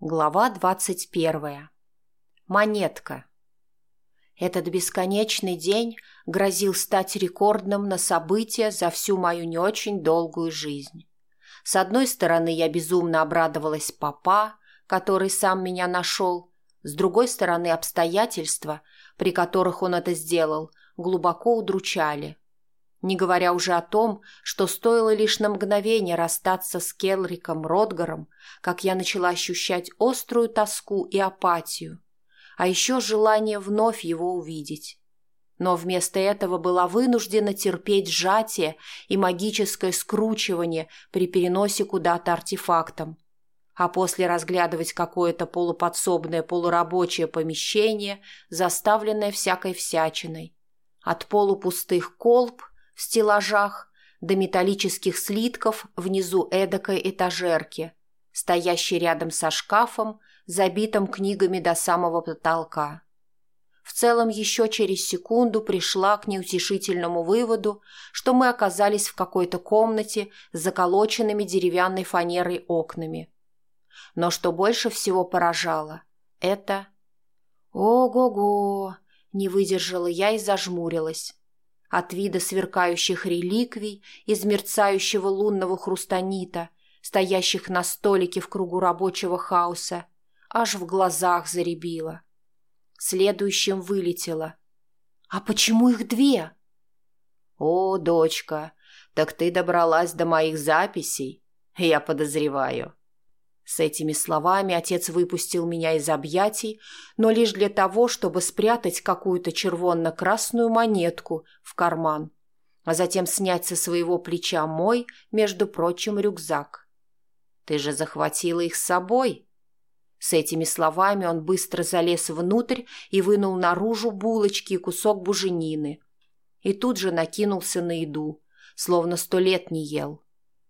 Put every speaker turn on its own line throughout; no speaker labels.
Глава двадцать первая. Монетка. Этот бесконечный день грозил стать рекордным на события за всю мою не очень долгую жизнь. С одной стороны, я безумно обрадовалась папа, который сам меня нашел, с другой стороны, обстоятельства, при которых он это сделал, глубоко удручали. Не говоря уже о том, что стоило лишь на мгновение расстаться с Келриком Ротгаром, как я начала ощущать острую тоску и апатию, а еще желание вновь его увидеть. Но вместо этого была вынуждена терпеть сжатие и магическое скручивание при переносе куда-то артефактом, а после разглядывать какое-то полуподсобное полурабочее помещение, заставленное всякой всячиной. От полупустых колб в стеллажах до металлических слитков внизу эдакой этажерки, стоящей рядом со шкафом, забитым книгами до самого потолка. В целом еще через секунду пришла к неутешительному выводу, что мы оказались в какой-то комнате с заколоченными деревянной фанерой окнами. Но что больше всего поражало, это... «Ого-го!» — не выдержала я и зажмурилась. От вида сверкающих реликвий из мерцающего лунного хрустанита, стоящих на столике в кругу рабочего хаоса, аж в глазах заребило. Следующим вылетело. «А почему их две?» «О, дочка, так ты добралась до моих записей, я подозреваю. С этими словами отец выпустил меня из объятий, но лишь для того, чтобы спрятать какую-то червонно-красную монетку в карман, а затем снять со своего плеча мой, между прочим, рюкзак. «Ты же захватила их с собой!» С этими словами он быстро залез внутрь и вынул наружу булочки и кусок буженины. И тут же накинулся на еду, словно сто лет не ел.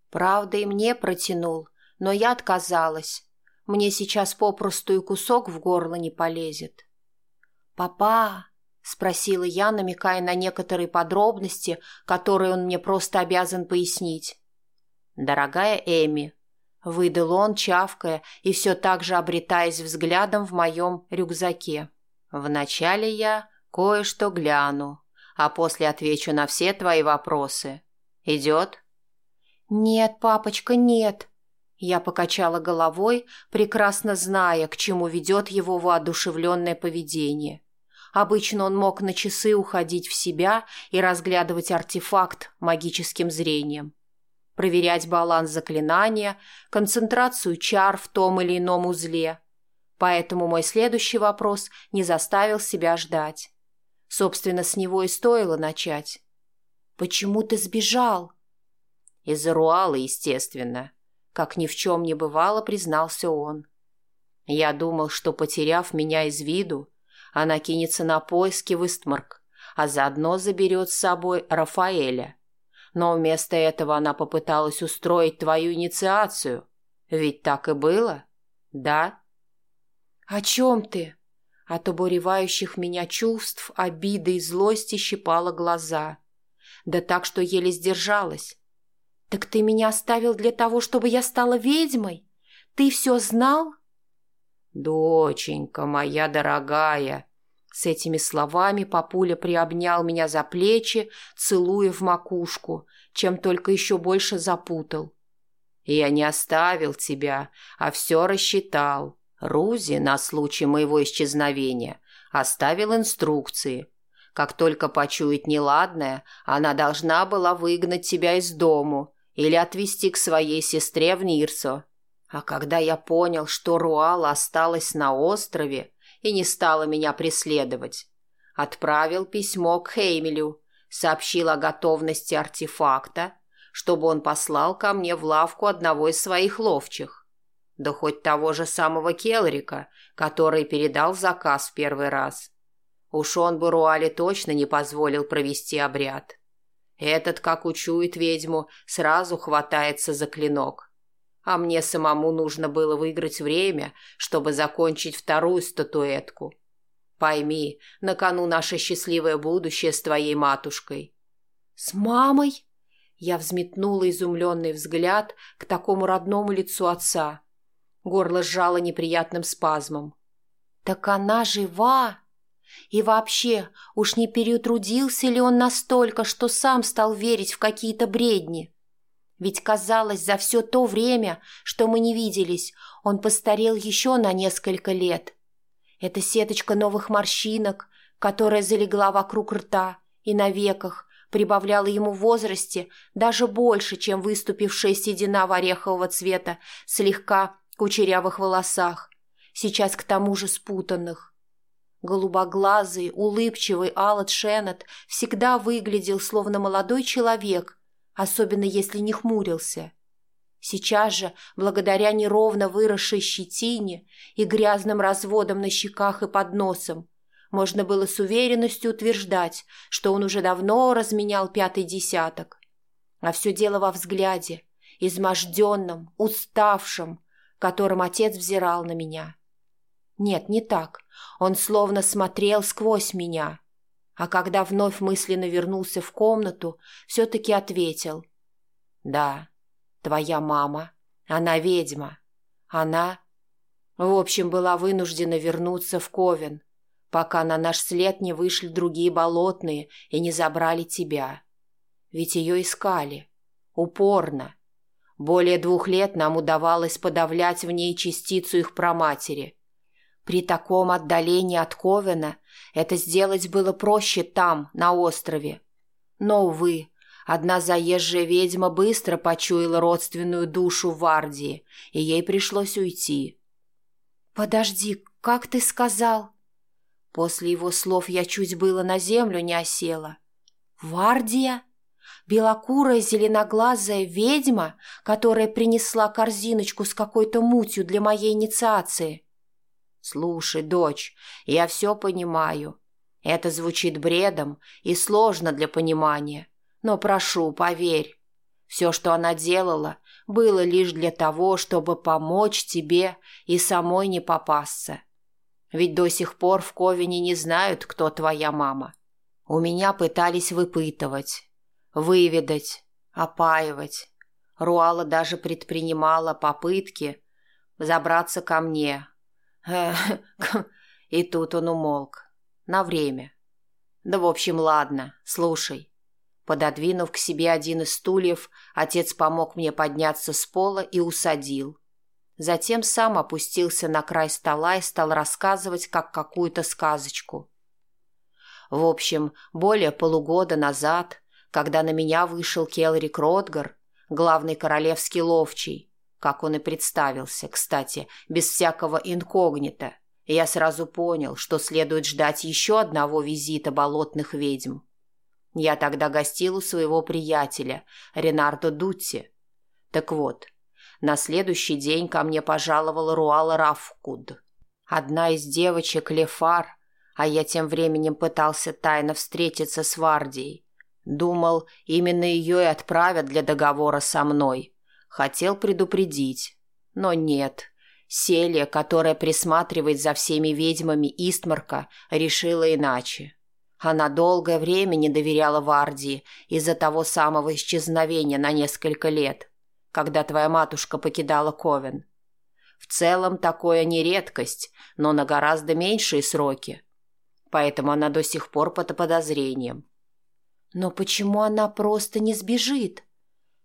Правда, и мне протянул – но я отказалась. Мне сейчас попросту и кусок в горло не полезет. «Папа!» — спросила я, намекая на некоторые подробности, которые он мне просто обязан пояснить. «Дорогая Эми», — выдал он, чавкая и все так же обретаясь взглядом в моем рюкзаке. «Вначале я кое-что гляну, а после отвечу на все твои вопросы. Идет?» «Нет, папочка, нет», я покачала головой, прекрасно зная, к чему ведет его воодушевленное поведение. Обычно он мог на часы уходить в себя и разглядывать артефакт магическим зрением. Проверять баланс заклинания, концентрацию чар в том или ином узле. Поэтому мой следующий вопрос не заставил себя ждать. Собственно, с него и стоило начать. «Почему ты сбежал?» «Из-за Руала, естественно», как ни в чем не бывало, признался он. Я думал, что, потеряв меня из виду, она кинется на поиски в Истмарк, а заодно заберет с собой Рафаэля. Но вместо этого она попыталась устроить твою инициацию. Ведь так и было? Да? О чем ты? От обуревающих меня чувств, обиды и злости щипала глаза. Да так, что еле сдержалась. «Так ты меня оставил для того, чтобы я стала ведьмой? Ты все знал?» «Доченька моя дорогая!» С этими словами папуля приобнял меня за плечи, целуя в макушку, чем только еще больше запутал. «Я не оставил тебя, а все рассчитал. Рузи, на случай моего исчезновения, оставил инструкции. Как только почует неладное, она должна была выгнать тебя из дому, или отвезти к своей сестре в Нирсо. А когда я понял, что Руала осталась на острове и не стала меня преследовать, отправил письмо к Хеймелю, сообщил о готовности артефакта, чтобы он послал ко мне в лавку одного из своих ловчих. Да хоть того же самого Келрика, который передал заказ в первый раз. Уж он бы Руале точно не позволил провести обряд. Этот, как учует ведьму, сразу хватается за клинок. А мне самому нужно было выиграть время, чтобы закончить вторую статуэтку. Пойми, на кону наше счастливое будущее с твоей матушкой. С мамой? Я взметнула изумленный взгляд к такому родному лицу отца. Горло сжало неприятным спазмом. «Так она жива!» И вообще, уж не переутрудился ли он настолько, что сам стал верить в какие-то бредни? Ведь казалось, за все то время, что мы не виделись, он постарел еще на несколько лет. Это сеточка новых морщинок, которая залегла вокруг рта и на веках, прибавляла ему в возрасте даже больше, чем выступившая седина в орехового цвета, слегка кучерявых волосах, сейчас к тому же спутанных. Голубоглазый, улыбчивый Аллат Шеннет всегда выглядел словно молодой человек, особенно если не хмурился. Сейчас же, благодаря неровно выросшей щетине и грязным разводам на щеках и под носом, можно было с уверенностью утверждать, что он уже давно разменял пятый десяток. А все дело во взгляде, изможденном, уставшем, которым отец взирал на меня. Нет, не так. Он словно смотрел сквозь меня. А когда вновь мысленно вернулся в комнату, все-таки ответил. «Да, твоя мама. Она ведьма. Она...» В общем, была вынуждена вернуться в Ковен, пока на наш след не вышли другие болотные и не забрали тебя. Ведь ее искали. Упорно. Более двух лет нам удавалось подавлять в ней частицу их проматери. При таком отдалении от Ковена это сделать было проще там, на острове. Но, увы, одна заезжая ведьма быстро почуяла родственную душу Вардии, и ей пришлось уйти. «Подожди, как ты сказал?» После его слов я чуть было на землю не осела. «Вардия? Белокурая зеленоглазая ведьма, которая принесла корзиночку с какой-то мутью для моей инициации?» «Слушай, дочь, я все понимаю. Это звучит бредом и сложно для понимания. Но прошу, поверь, все, что она делала, было лишь для того, чтобы помочь тебе и самой не попасться. Ведь до сих пор в Ковине не знают, кто твоя мама. У меня пытались выпытывать, выведать, опаивать. Руала даже предпринимала попытки забраться ко мне. И тут он умолк. На время. Да в общем, ладно, слушай. Пододвинув к себе один из стульев, отец помог мне подняться с пола и усадил. Затем сам опустился на край стола и стал рассказывать, как какую-то сказочку. В общем, более полугода назад, когда на меня вышел Келрик Ротгар, главный королевский ловчий, как он и представился, кстати, без всякого инкогнито, я сразу понял, что следует ждать еще одного визита болотных ведьм. Я тогда гостил у своего приятеля, Ренардо Дутти. Так вот, на следующий день ко мне пожаловала Руала Рафкуд. Одна из девочек Лефар, а я тем временем пытался тайно встретиться с Вардией. Думал, именно ее и отправят для договора со мной. Хотел предупредить. Но нет. Селия, которая присматривает за всеми ведьмами Истмарка, решила иначе. Она долгое время не доверяла Вардии из-за того самого исчезновения на несколько лет когда твоя матушка покидала Ковен. В целом такое не редкость, но на гораздо меньшие сроки. Поэтому она до сих пор под подозрением. Но почему она просто не сбежит?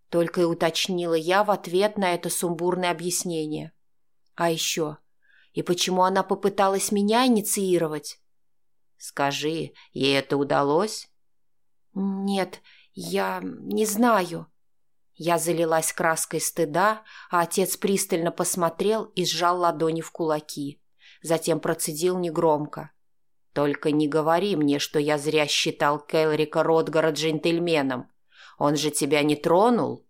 Только и уточнила я в ответ на это сумбурное объяснение. А еще, и почему она попыталась меня инициировать? Скажи, ей это удалось? Нет, я не знаю. Я залилась краской стыда, а отец пристально посмотрел и сжал ладони в кулаки. Затем процедил негромко. «Только не говори мне, что я зря считал Келрика Ротгара джентльменом. Он же тебя не тронул?»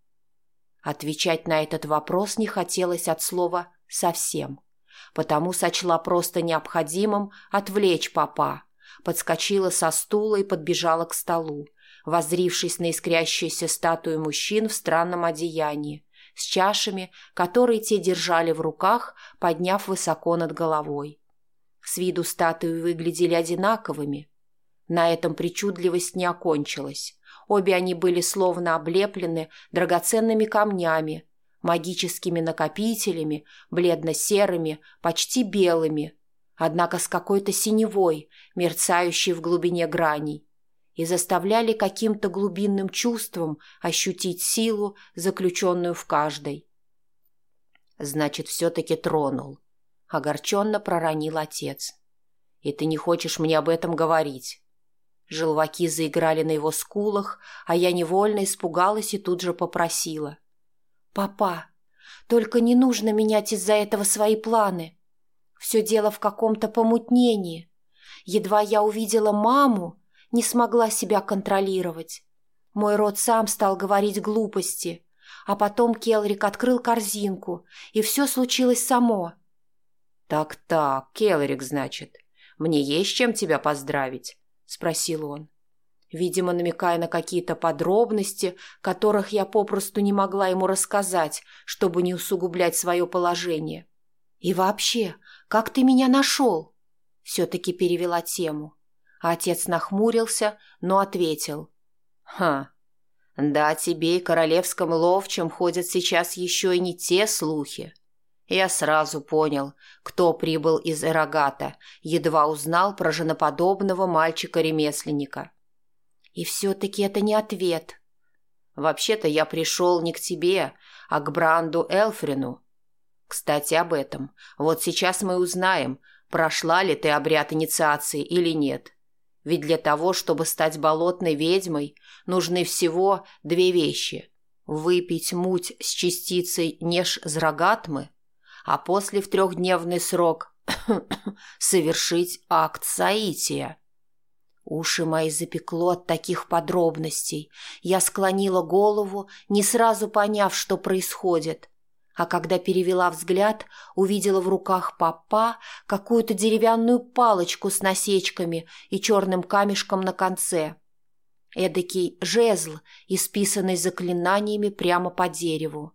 Отвечать на этот вопрос не хотелось от слова «совсем», потому сочла просто необходимым отвлечь папа, подскочила со стула и подбежала к столу воззрившись на искрящиеся статуи мужчин в странном одеянии, с чашами, которые те держали в руках, подняв высоко над головой. С виду статуи выглядели одинаковыми. На этом причудливость не окончилась. Обе они были словно облеплены драгоценными камнями, магическими накопителями, бледно-серыми, почти белыми, однако с какой-то синевой, мерцающей в глубине граней, и заставляли каким-то глубинным чувством ощутить силу, заключенную в каждой. «Значит, все-таки тронул», — огорченно проронил отец. «И ты не хочешь мне об этом говорить?» Желваки заиграли на его скулах, а я невольно испугалась и тут же попросила. «Папа, только не нужно менять из-за этого свои планы. Все дело в каком-то помутнении. Едва я увидела маму, не смогла себя контролировать. Мой рот сам стал говорить глупости, а потом Келрик открыл корзинку, и все случилось само». «Так-так, Келрик, значит. Мне есть чем тебя поздравить?» – спросил он. Видимо, намекая на какие-то подробности, которых я попросту не могла ему рассказать, чтобы не усугублять свое положение. «И вообще, как ты меня нашел?» Все-таки перевела тему. Отец нахмурился, но ответил. «Ха, да, тебе и королевском ловчем ходят сейчас еще и не те слухи. Я сразу понял, кто прибыл из Эрогата, едва узнал про женоподобного мальчика-ремесленника. И все-таки это не ответ. Вообще-то я пришел не к тебе, а к Бранду Элфрину. Кстати, об этом. Вот сейчас мы узнаем, прошла ли ты обряд инициации или нет. Ведь для того, чтобы стать болотной ведьмой, нужны всего две вещи. Выпить муть с частицей неж-зрагатмы а после в трехдневный срок совершить акт соития. Уши мои запекло от таких подробностей. Я склонила голову, не сразу поняв, что происходит. А когда перевела взгляд, увидела в руках папа какую-то деревянную палочку с насечками и черным камешком на конце. Эдакий жезл, исписанный заклинаниями прямо по дереву.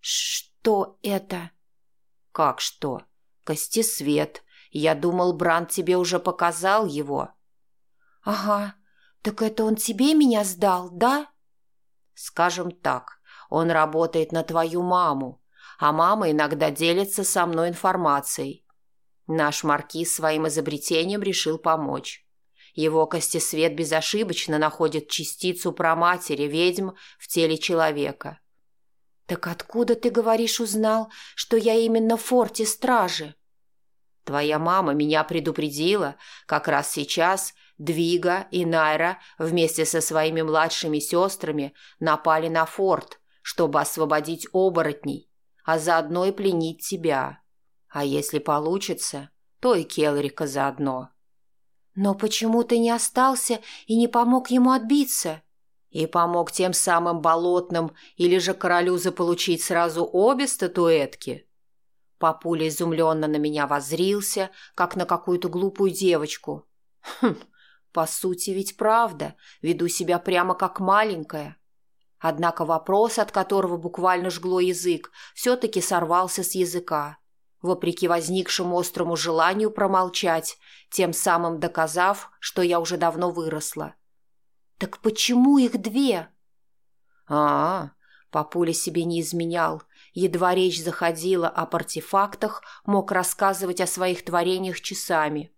«Что это?» «Как что? Костесвет. Я думал, Бранд тебе уже показал его». «Ага. Так это он тебе меня сдал, да?» «Скажем так, он работает на твою маму, а мама иногда делится со мной информацией. Наш маркиз своим изобретением решил помочь. Его костесвет безошибочно находит частицу проматери ведьм в теле человека. «Так откуда, ты говоришь, узнал, что я именно в форте стражи?» «Твоя мама меня предупредила. Как раз сейчас Двига и Найра вместе со своими младшими сестрами напали на форт, чтобы освободить оборотней, а заодно и пленить тебя. А если получится, то и Келрика заодно». «Но почему ты не остался и не помог ему отбиться?» И помог тем самым болотным или же королю заполучить сразу обе статуэтки. Папуля изумленно на меня возрился, как на какую-то глупую девочку. Хм, по сути ведь правда, веду себя прямо как маленькая. Однако вопрос, от которого буквально жгло язык, все-таки сорвался с языка, вопреки возникшему острому желанию промолчать, тем самым доказав, что я уже давно выросла. — «Так почему их две?» «А, -а папуля себе не изменял. Едва речь заходила об артефактах, мог рассказывать о своих творениях часами.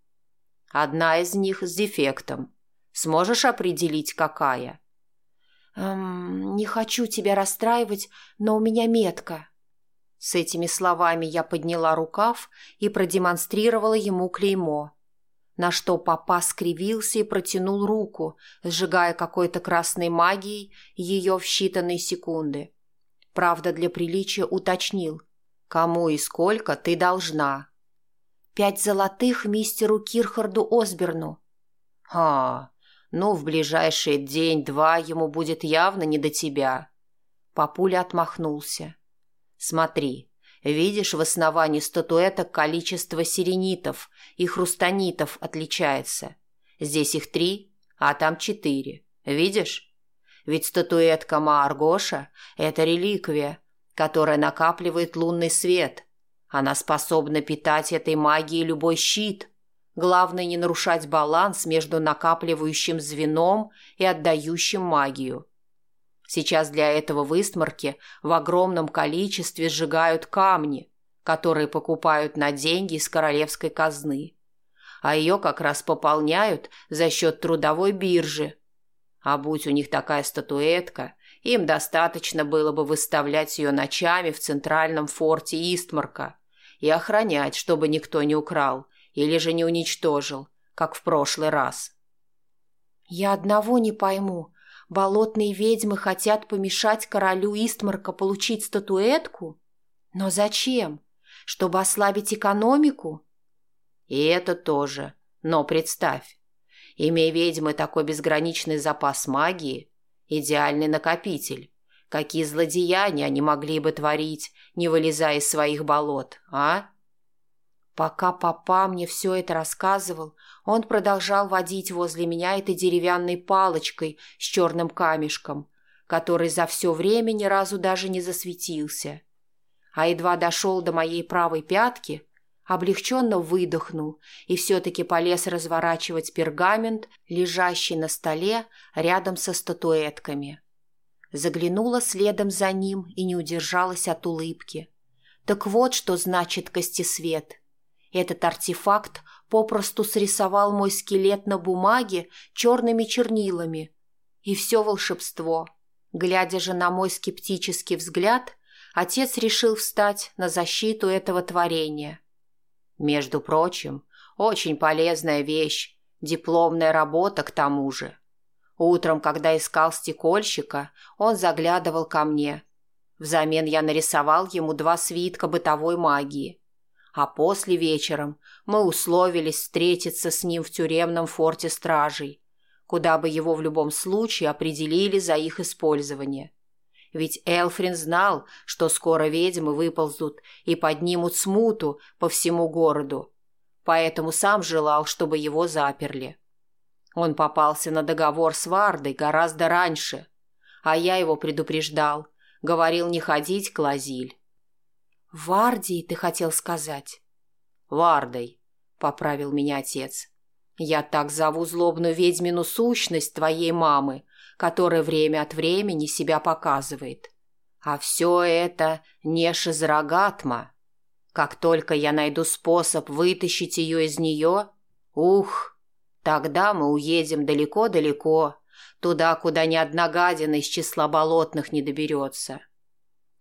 Одна из них с дефектом. Сможешь определить, какая?» «Эм, «Не хочу тебя расстраивать, но у меня метка». С этими словами я подняла рукав и продемонстрировала ему клеймо на что папа скривился и протянул руку, сжигая какой-то красной магией ее в считанные секунды. Правда, для приличия уточнил. «Кому и сколько ты должна?» «Пять золотых мистеру Кирхарду Осберну». «А, ну, в ближайший день-два ему будет явно не до тебя». Папуля отмахнулся. «Смотри, Видишь, в основании статуэток количество сиренитов и хрустанитов отличается. Здесь их три, а там четыре. Видишь? Ведь статуэтка Мааргоша – это реликвия, которая накапливает лунный свет. Она способна питать этой магией любой щит. Главное не нарушать баланс между накапливающим звеном и отдающим магию. Сейчас для этого в Истмарке в огромном количестве сжигают камни, которые покупают на деньги из королевской казны. А ее как раз пополняют за счет трудовой биржи. А будь у них такая статуэтка, им достаточно было бы выставлять ее ночами в центральном форте Истмарка и охранять, чтобы никто не украл или же не уничтожил, как в прошлый раз.
«Я одного не пойму. Болотные ведьмы хотят помешать королю Истмарка получить статуэтку? Но зачем? Чтобы ослабить экономику?»
«И это тоже. Но представь, имея ведьмы такой безграничный запас магии, идеальный накопитель, какие злодеяния они могли бы творить, не вылезая из своих болот, а?»
Пока папа мне все это рассказывал, он продолжал водить возле меня этой деревянной палочкой с черным камешком, который за все время ни разу даже не засветился. А едва дошел до моей правой пятки, облегченно выдохнул и все-таки полез разворачивать пергамент, лежащий на столе рядом со статуэтками. Заглянула следом за ним и не удержалась от улыбки. Так вот, что значит костесвет. Этот артефакт попросту срисовал мой скелет на бумаге черными чернилами. И все волшебство. Глядя же на мой скептический взгляд, отец решил встать на защиту этого творения.
Между прочим, очень полезная вещь, дипломная работа к тому же. Утром, когда искал стекольщика, он заглядывал ко мне. Взамен я нарисовал ему два свитка бытовой магии – а после вечером мы условились встретиться с ним в тюремном форте стражей, куда бы его в любом случае определили за их использование. Ведь Элфрин знал, что скоро ведьмы выползут и поднимут смуту по всему городу, поэтому сам желал, чтобы его заперли. Он попался на договор с Вардой гораздо раньше, а я его предупреждал, говорил не ходить к Лазиль.
«Вардии, ты хотел сказать?»
«Вардой», — поправил меня отец. «Я так зову злобную ведьмину сущность твоей мамы, которая время от времени себя показывает. А все это не шизрагатма. Как только я найду способ вытащить ее из нее, ух, тогда мы уедем далеко-далеко, туда, куда ни одна гадина из числа болотных не доберется.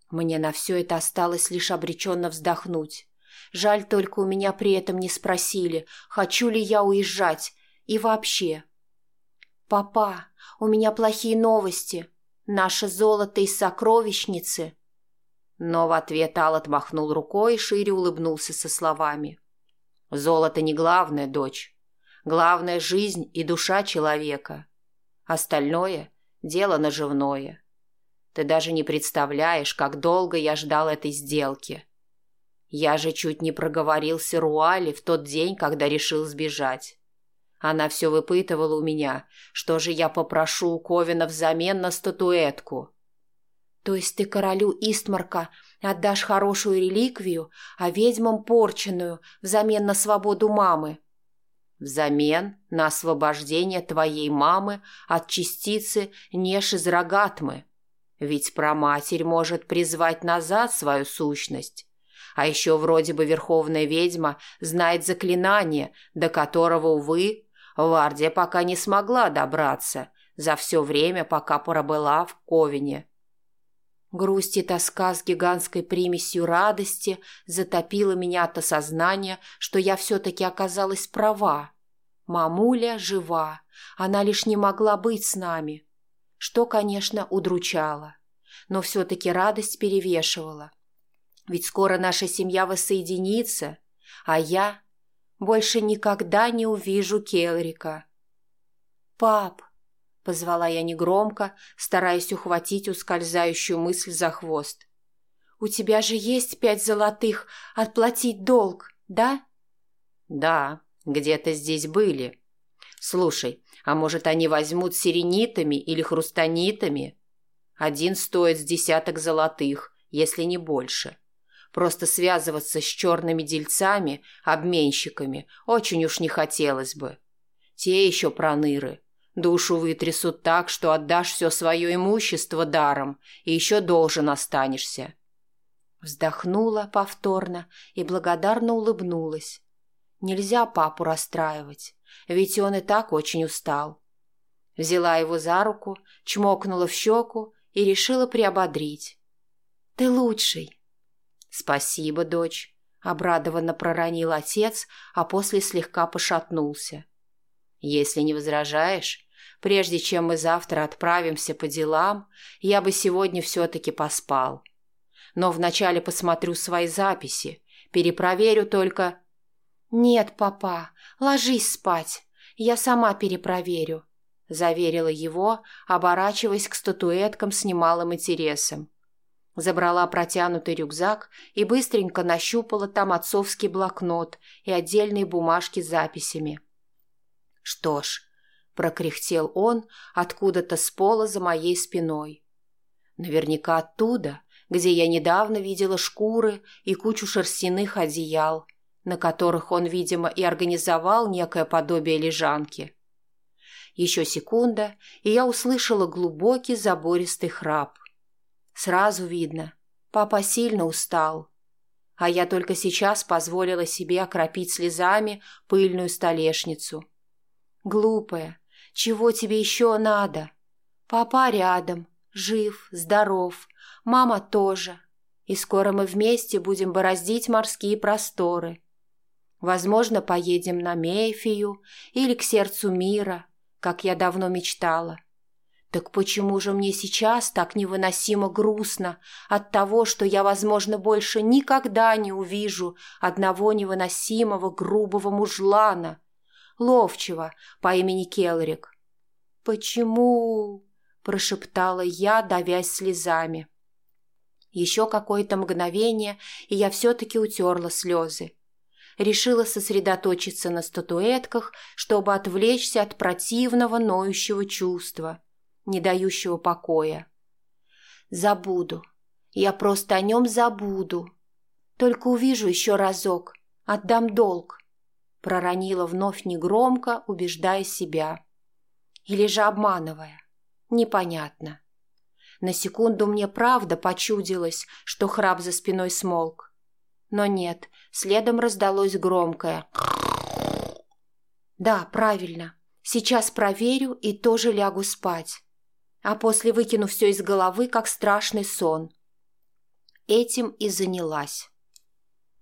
Мне на все это осталось лишь обреченно вздохнуть. Жаль только у меня при этом не спросили, хочу ли я уезжать и вообще. «Папа, у меня плохие новости. Наше золото из сокровищницы».
Но в ответ Аллот махнул рукой и шире улыбнулся со словами. «Золото не главное, дочь. Главное – жизнь и душа человека. Остальное – дело наживное. Ты даже не представляешь, как долго я ждал этой сделки. Я же чуть не проговорился Руали в тот день, когда решил сбежать. Она все выпытывала у меня, что же я попрошу у Ковина взамен на статуэтку.
То есть ты королю Истмарка отдашь хорошую реликвию, а ведьмам порченную взамен на свободу мамы?
Взамен на освобождение твоей мамы от частицы Нешизрагатмы. Ведь проматерь может призвать назад свою сущность. А еще вроде бы верховная ведьма знает заклинание, до которого, увы, Вардия пока не смогла добраться за все время, пока пробыла в Ковине.
Грусть и тоска с гигантской примесью радости затопила меня от осознания, что я все-таки оказалась права. Мамуля жива, она лишь не могла быть с нами что, конечно, удручало. Но все-таки радость перевешивала. Ведь скоро наша семья воссоединится, а я больше никогда не увижу Келрика. «Пап!» — позвала я негромко, стараясь ухватить ускользающую мысль за хвост. «У тебя же есть пять золотых отплатить долг, да?»
«Да, где-то здесь были. Слушай, а может, они возьмут сиренитами или хрустанитами? Один стоит с десяток золотых, если не больше. Просто связываться с черными дельцами, обменщиками, очень уж не хотелось бы. Те еще проныры.
Душу вытрясут так, что отдашь все свое имущество даром, и еще должен останешься.
Вздохнула повторно и благодарно улыбнулась. Нельзя папу расстраивать, ведь он и так очень устал. Взяла его за руку, чмокнула в щеку и решила приободрить. «Ты лучший!»
«Спасибо, дочь!» — обрадованно проронил отец, а после слегка пошатнулся. «Если не возражаешь, прежде чем мы завтра отправимся по делам, я бы сегодня все-таки поспал. Но вначале посмотрю свои записи, перепроверю только...»
«Нет, папа, ложись спать, я сама перепроверю», — заверила его, оборачиваясь к статуэткам с немалым интересом. Забрала протянутый рюкзак и быстренько нащупала там отцовский блокнот и отдельные бумажки с записями. «Что ж», — прокряхтел он откуда-то с пола за моей спиной. «Наверняка оттуда, где я недавно видела шкуры и кучу шерстяных одеял, на которых он, видимо, и организовал некое подобие лежанки». Еще секунда, и я услышала глубокий забористый храп. Сразу видно, папа сильно устал. А я только сейчас позволила себе окропить слезами пыльную столешницу. Глупая, чего тебе еще надо? Папа рядом, жив, здоров, мама тоже. И скоро мы вместе будем бороздить морские просторы. Возможно, поедем на Мейфию или к сердцу мира, как я давно мечтала. Так почему же мне сейчас так невыносимо грустно от того, что я, возможно, больше никогда не увижу одного невыносимого грубого мужлана, ловчего по имени Келрик? «Почему?» – прошептала я, давясь слезами. Еще какое-то мгновение, и я все-таки утерла слезы. Решила сосредоточиться на статуэтках, чтобы отвлечься от противного ноющего чувства – не дающего покоя. Забуду. Я просто о нем забуду. Только увижу еще разок. Отдам долг. Проронила вновь негромко, убеждая себя. Или же обманывая. Непонятно. На секунду мне правда почудилось, что храп за спиной смолк. Но нет, следом раздалось громкое. Да, правильно. Сейчас проверю и тоже лягу спать а после выкину все из головы, как страшный сон. Этим и занялась.